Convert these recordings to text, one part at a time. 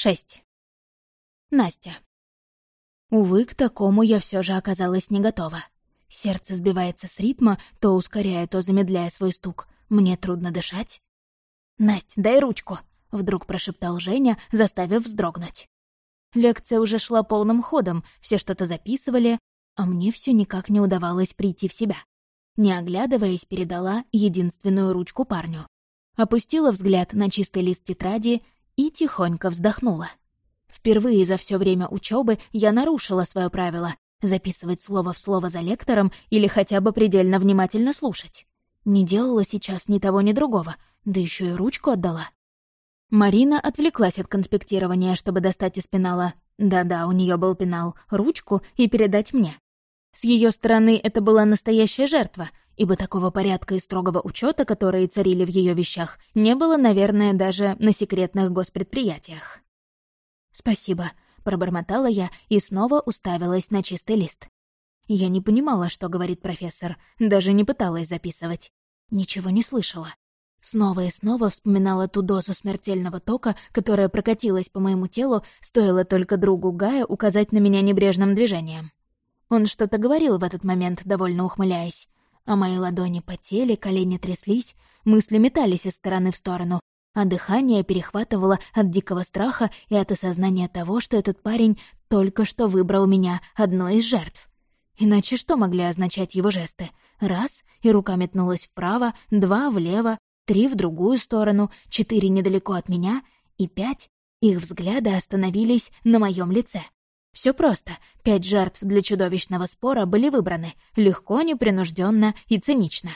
6. Настя. Увы, к такому я все же оказалась не готова. Сердце сбивается с ритма, то ускоряя, то замедляя свой стук. Мне трудно дышать. «Насть, дай ручку!» — вдруг прошептал Женя, заставив вздрогнуть. Лекция уже шла полным ходом, все что-то записывали, а мне все никак не удавалось прийти в себя. Не оглядываясь, передала единственную ручку парню. Опустила взгляд на чистый лист тетради и тихонько вздохнула. Впервые за все время учебы я нарушила свое правило — записывать слово в слово за лектором или хотя бы предельно внимательно слушать. Не делала сейчас ни того, ни другого, да еще и ручку отдала. Марина отвлеклась от конспектирования, чтобы достать из пенала. Да-да, у нее был пенал, ручку и передать мне. С ее стороны это была настоящая жертва, ибо такого порядка и строгого учета, которые царили в ее вещах, не было, наверное, даже на секретных госпредприятиях. «Спасибо», — пробормотала я и снова уставилась на чистый лист. Я не понимала, что говорит профессор, даже не пыталась записывать. Ничего не слышала. Снова и снова вспоминала ту дозу смертельного тока, которая прокатилась по моему телу, стоило только другу Гая указать на меня небрежным движением. Он что-то говорил в этот момент, довольно ухмыляясь а мои ладони потели, колени тряслись, мысли метались из стороны в сторону, а дыхание перехватывало от дикого страха и от осознания того, что этот парень только что выбрал меня одной из жертв. Иначе что могли означать его жесты? Раз — и рука метнулась вправо, два — влево, три — в другую сторону, четыре — недалеко от меня, и пять — их взгляды остановились на моем лице. Все просто. Пять жертв для чудовищного спора были выбраны. Легко, непринужденно и цинично.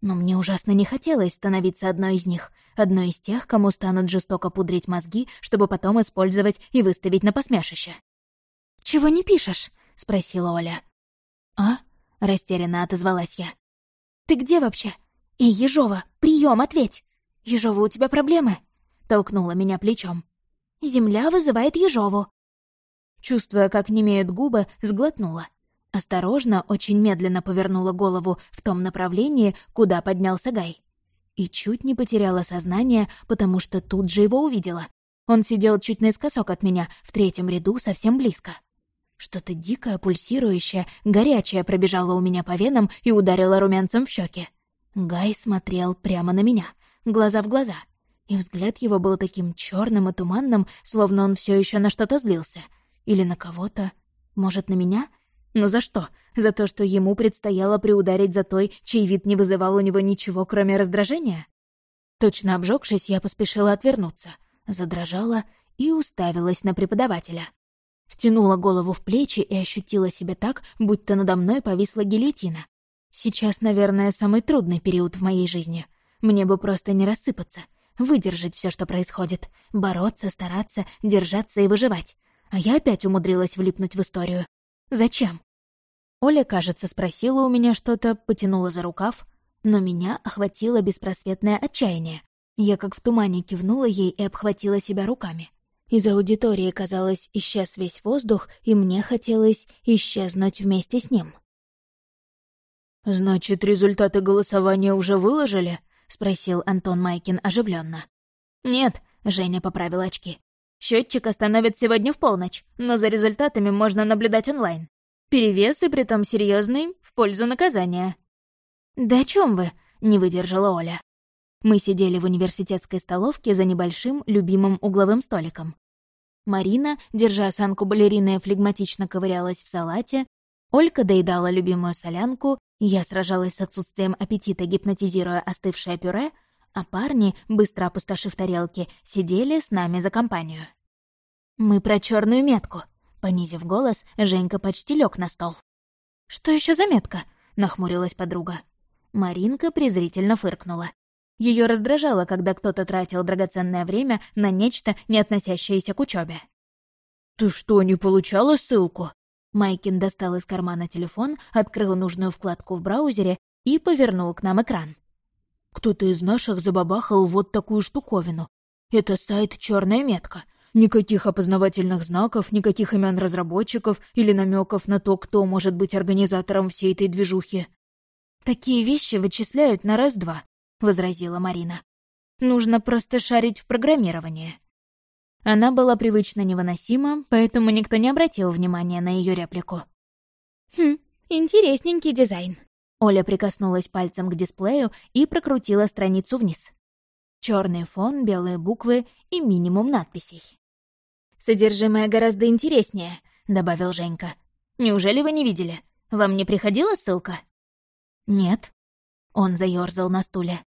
Но мне ужасно не хотелось становиться одной из них. Одной из тех, кому станут жестоко пудрить мозги, чтобы потом использовать и выставить на посмешище. «Чего не пишешь?» — спросила Оля. «А?» — растерянно отозвалась я. «Ты где вообще? Эй, Ежова, прием, ответь! Ежова, у тебя проблемы?» — толкнула меня плечом. «Земля вызывает Ежову», чувствуя, как немеют губы, сглотнула. Осторожно, очень медленно повернула голову в том направлении, куда поднялся Гай. И чуть не потеряла сознание, потому что тут же его увидела. Он сидел чуть наискосок от меня, в третьем ряду, совсем близко. Что-то дикое, пульсирующее, горячее пробежало у меня по венам и ударило румянцем в щеки. Гай смотрел прямо на меня, глаза в глаза. И взгляд его был таким черным и туманным, словно он все еще на что-то злился — или на кого-то? Может, на меня? Но за что? За то, что ему предстояло приударить за той, чей вид не вызывал у него ничего, кроме раздражения? Точно обжегшись, я поспешила отвернуться, задрожала и уставилась на преподавателя. Втянула голову в плечи и ощутила себя так, будто надо мной повисла гильотина. Сейчас, наверное, самый трудный период в моей жизни. Мне бы просто не рассыпаться, выдержать все, что происходит, бороться, стараться, держаться и выживать. А я опять умудрилась влипнуть в историю. Зачем? Оля, кажется, спросила у меня что-то, потянула за рукав, но меня охватило беспросветное отчаяние. Я как в тумане кивнула ей и обхватила себя руками. Из аудитории, казалось, исчез весь воздух, и мне хотелось исчезнуть вместе с ним. «Значит, результаты голосования уже выложили?» — спросил Антон Майкин оживленно. «Нет», — Женя поправил очки. Счетчик остановит сегодня в полночь, но за результатами можно наблюдать онлайн. Перевес и притом серьезный в пользу наказания. «Да о чем вы?» — не выдержала Оля. Мы сидели в университетской столовке за небольшим, любимым угловым столиком. Марина, держа осанку балерины, флегматично ковырялась в салате, Олька доедала любимую солянку, я сражалась с отсутствием аппетита, гипнотизируя остывшее пюре — а парни, быстро опустошив тарелки, сидели с нами за компанию. «Мы про черную метку», — понизив голос, Женька почти лег на стол. «Что еще за метка?» — нахмурилась подруга. Маринка презрительно фыркнула. Ее раздражало, когда кто-то тратил драгоценное время на нечто, не относящееся к учебе. «Ты что, не получала ссылку?» Майкин достал из кармана телефон, открыл нужную вкладку в браузере и повернул к нам экран. Кто-то из наших забабахал вот такую штуковину. Это сайт «Черная метка». Никаких опознавательных знаков, никаких имен разработчиков или намеков на то, кто может быть организатором всей этой движухи. «Такие вещи вычисляют на раз-два», — возразила Марина. «Нужно просто шарить в программировании». Она была привычно невыносима, поэтому никто не обратил внимания на ее реплику. «Хм, интересненький дизайн». Оля прикоснулась пальцем к дисплею и прокрутила страницу вниз. Черный фон, белые буквы и минимум надписей. «Содержимое гораздо интереснее», — добавил Женька. «Неужели вы не видели? Вам не приходила ссылка?» «Нет». Он заёрзал на стуле.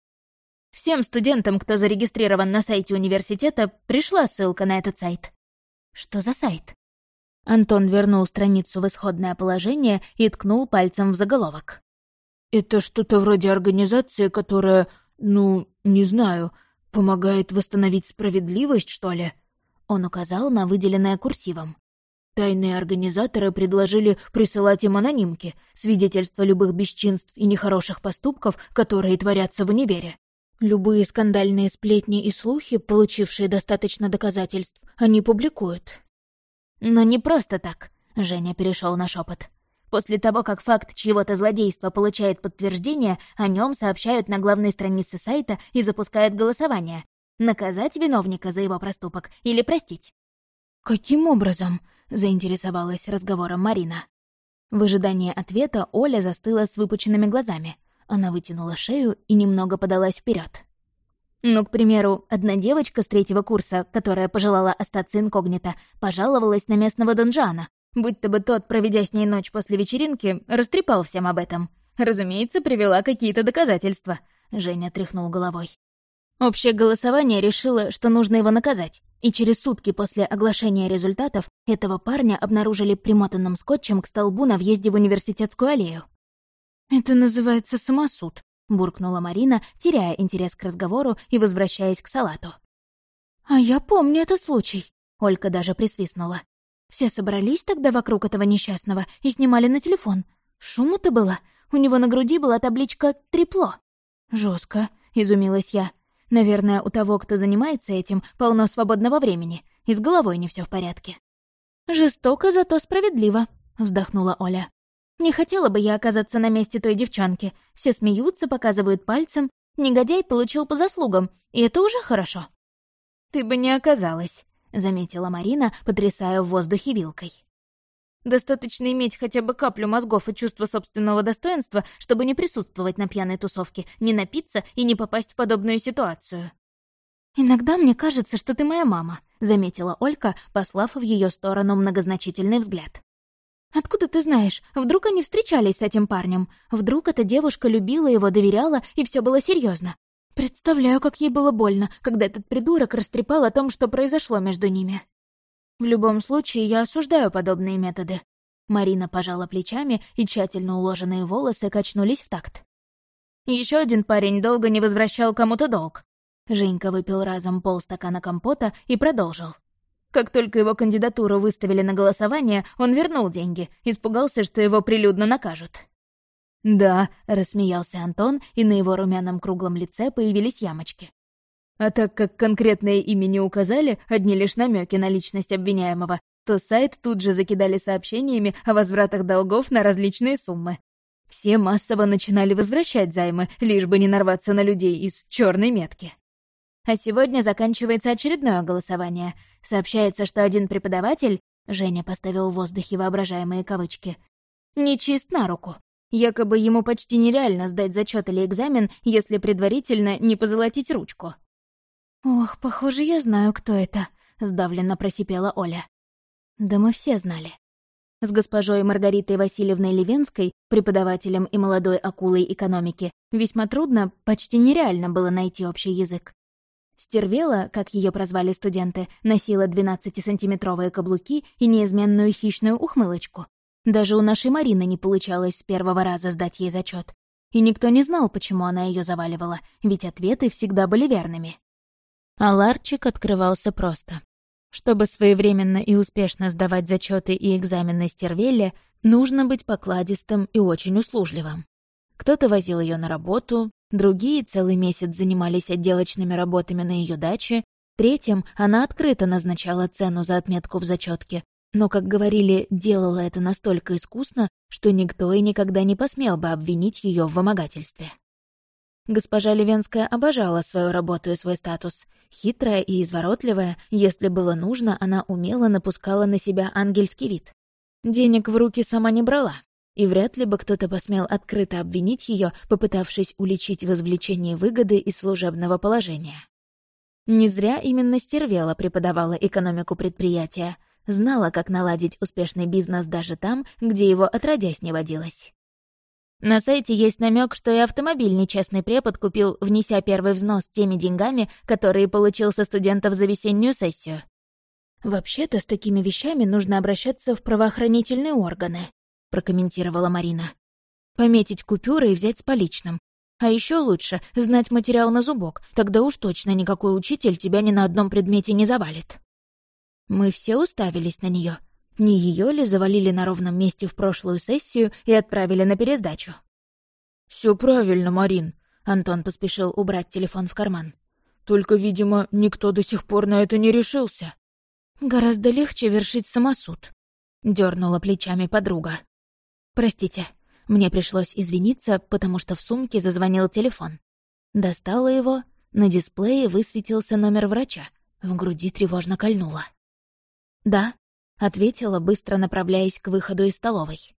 Всем студентам, кто зарегистрирован на сайте университета, пришла ссылка на этот сайт. Что за сайт? Антон вернул страницу в исходное положение и ткнул пальцем в заголовок. «Это что-то вроде организации, которая, ну, не знаю, помогает восстановить справедливость, что ли?» Он указал на выделенное курсивом. Тайные организаторы предложили присылать им анонимки, свидетельства любых бесчинств и нехороших поступков, которые творятся в универе. Любые скандальные сплетни и слухи, получившие достаточно доказательств, они публикуют. Но не просто так, Женя перешел на шепот. После того, как факт чьего-то злодейства получает подтверждение, о нем сообщают на главной странице сайта и запускают голосование. Наказать виновника за его проступок или простить? «Каким образом?» — заинтересовалась разговором Марина. В ожидании ответа Оля застыла с выпученными глазами. Она вытянула шею и немного подалась вперед. Ну, к примеру, одна девочка с третьего курса, которая пожелала остаться инкогнито, пожаловалась на местного донжана, будто бы тот, проведя с ней ночь после вечеринки, растрепал всем об этом. Разумеется, привела какие-то доказательства. Женя тряхнул головой. Общее голосование решило, что нужно его наказать, и через сутки после оглашения результатов этого парня обнаружили примотанным скотчем к столбу на въезде в университетскую аллею. «Это называется самосуд», — буркнула Марина, теряя интерес к разговору и возвращаясь к салату. «А я помню этот случай», — Олька даже присвистнула. «Все собрались тогда вокруг этого несчастного и снимали на телефон. Шуму-то было. У него на груди была табличка «Трепло». Жестко, изумилась я. «Наверное, у того, кто занимается этим, полно свободного времени, и с головой не все в порядке». «Жестоко, зато справедливо», — вздохнула Оля. Не хотела бы я оказаться на месте той девчонки. Все смеются, показывают пальцем. Негодяй получил по заслугам, и это уже хорошо. «Ты бы не оказалась», — заметила Марина, потрясая в воздухе вилкой. «Достаточно иметь хотя бы каплю мозгов и чувства собственного достоинства, чтобы не присутствовать на пьяной тусовке, не напиться и не попасть в подобную ситуацию». «Иногда мне кажется, что ты моя мама», — заметила Олька, послав в ее сторону многозначительный взгляд. «Откуда ты знаешь? Вдруг они встречались с этим парнем? Вдруг эта девушка любила его, доверяла, и все было серьезно? Представляю, как ей было больно, когда этот придурок растрепал о том, что произошло между ними. В любом случае, я осуждаю подобные методы». Марина пожала плечами, и тщательно уложенные волосы качнулись в такт. Еще один парень долго не возвращал кому-то долг. Женька выпил разом полстакана компота и продолжил. Как только его кандидатуру выставили на голосование, он вернул деньги, испугался, что его прилюдно накажут. «Да», — рассмеялся Антон, и на его румяном круглом лице появились ямочки. А так как конкретное имя не указали, одни лишь намеки на личность обвиняемого, то сайт тут же закидали сообщениями о возвратах долгов на различные суммы. Все массово начинали возвращать займы, лишь бы не нарваться на людей из черной метки. А сегодня заканчивается очередное голосование. Сообщается, что один преподаватель, Женя поставил в воздухе воображаемые кавычки, не чист на руку. Якобы ему почти нереально сдать зачет или экзамен, если предварительно не позолотить ручку. «Ох, похоже, я знаю, кто это», — сдавленно просипела Оля. Да мы все знали. С госпожой Маргаритой Васильевной Левенской, преподавателем и молодой акулой экономики, весьма трудно, почти нереально было найти общий язык. Стервела, как ее прозвали студенты, носила 12-сантиметровые каблуки и неизменную хищную ухмылочку. Даже у нашей Марины не получалось с первого раза сдать ей зачет. И никто не знал, почему она ее заваливала, ведь ответы всегда были верными. А ларчик открывался просто. Чтобы своевременно и успешно сдавать зачеты и экзамены Стервелле, нужно быть покладистым и очень услужливым. Кто-то возил ее на работу, другие целый месяц занимались отделочными работами на ее даче, третьим она открыто назначала цену за отметку в зачетке, но, как говорили, делала это настолько искусно, что никто и никогда не посмел бы обвинить ее в вымогательстве. Госпожа Левенская обожала свою работу и свой статус. Хитрая и изворотливая, если было нужно, она умело напускала на себя ангельский вид. Денег в руки сама не брала, и вряд ли бы кто-то посмел открыто обвинить ее, попытавшись уличить в извлечении выгоды из служебного положения. Не зря именно Стервела преподавала экономику предприятия, знала, как наладить успешный бизнес даже там, где его отродясь не водилось. На сайте есть намек, что и автомобиль нечестный препод купил, внеся первый взнос теми деньгами, которые получил со студентов за весеннюю сессию. «Вообще-то с такими вещами нужно обращаться в правоохранительные органы», — прокомментировала Марина. «Пометить купюры и взять с поличным. А еще лучше знать материал на зубок, тогда уж точно никакой учитель тебя ни на одном предмете не завалит». Мы все уставились на нее. Не ее ли завалили на ровном месте в прошлую сессию и отправили на пересдачу? Все правильно, Марин», — Антон поспешил убрать телефон в карман. «Только, видимо, никто до сих пор на это не решился». «Гораздо легче вершить самосуд», — дернула плечами подруга. «Простите, мне пришлось извиниться, потому что в сумке зазвонил телефон. Достала его, на дисплее высветился номер врача, в груди тревожно кольнуло. «Да», — ответила, быстро направляясь к выходу из столовой.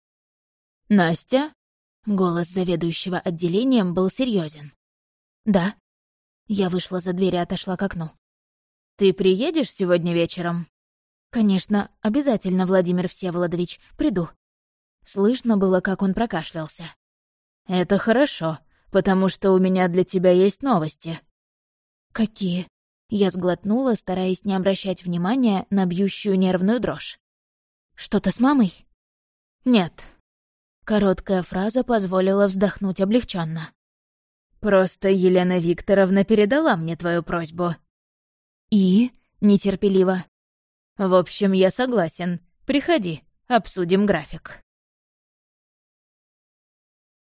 «Настя?» — голос заведующего отделением был серьезен. «Да». Я вышла за дверь и отошла к окну. «Ты приедешь сегодня вечером?» «Конечно, обязательно, Владимир Всеволодович, приду». Слышно было, как он прокашлялся. «Это хорошо, потому что у меня для тебя есть новости». «Какие?» Я сглотнула, стараясь не обращать внимания на бьющую нервную дрожь. «Что-то с мамой?» «Нет». Короткая фраза позволила вздохнуть облегченно. «Просто Елена Викторовна передала мне твою просьбу». «И?» — нетерпеливо. «В общем, я согласен. Приходи, обсудим график».